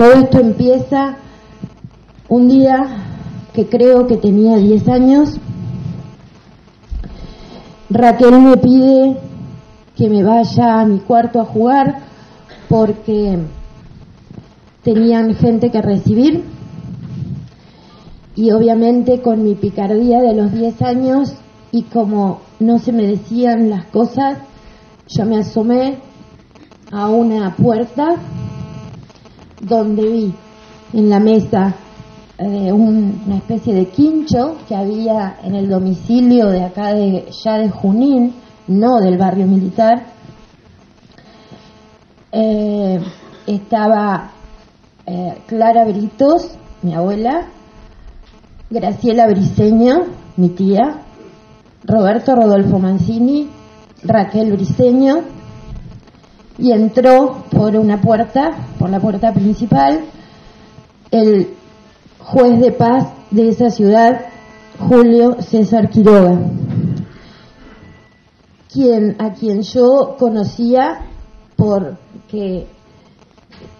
Todo esto empieza un día que creo que tenía 10 años. Raquel me pide que me vaya a mi cuarto a jugar porque tenían gente que recibir y obviamente con mi picardía de los 10 años y como no se me decían las cosas, yo me asomé a una puerta donde vi en la mesa eh, una especie de quincho que había en el domicilio de acá de ya de Junín, no del barrio militar. Eh, estaba eh, Clara Britos, mi abuela, Graciela Briseño, mi tía, Roberto Rodolfo Mancini, Raquel Briseño, y entró por una puerta, por la puerta principal, el juez de paz de esa ciudad, Julio César Quiroga, quien, a quien yo conocía porque,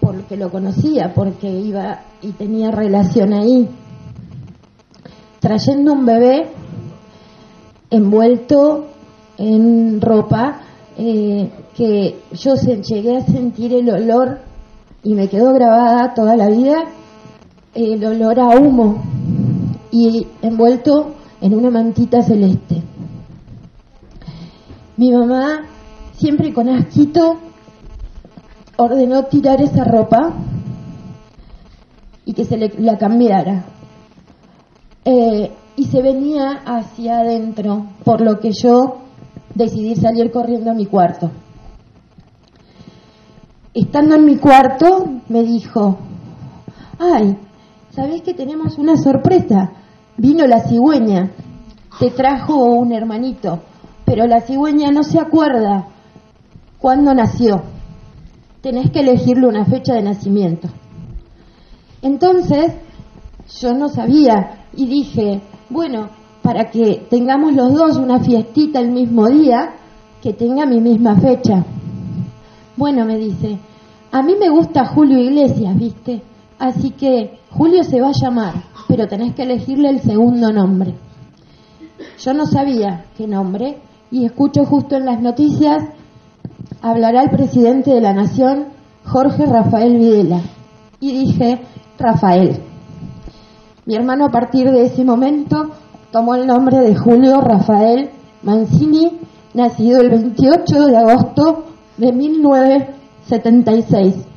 porque lo conocía, porque iba y tenía relación ahí. Trayendo un bebé envuelto en ropa eh, que yo llegué a sentir el olor y me quedó grabada toda la vida el olor a humo y envuelto en una mantita celeste. Mi mamá, siempre con asquito, ordenó tirar esa ropa y que se le, la cambiara. Eh, y se venía hacia adentro, por lo que yo decidí salir corriendo a mi cuarto. Estando en mi cuarto, me dijo, ay, ¿sabés que tenemos una sorpresa? Vino la cigüeña, te trajo un hermanito, pero la cigüeña no se acuerda cuándo nació. Tenés que elegirle una fecha de nacimiento. Entonces, yo no sabía y dije, bueno, para que tengamos los dos una fiestita el mismo día, que tenga mi misma fecha. Bueno, me dice, a mí me gusta Julio Iglesias, ¿viste? Así que Julio se va a llamar, pero tenés que elegirle el segundo nombre. Yo no sabía qué nombre y escucho justo en las noticias hablará el presidente de la Nación, Jorge Rafael Videla. Y dije, Rafael. Mi hermano a partir de ese momento tomó el nombre de Julio Rafael Mancini, nacido el 28 de agosto de 1976.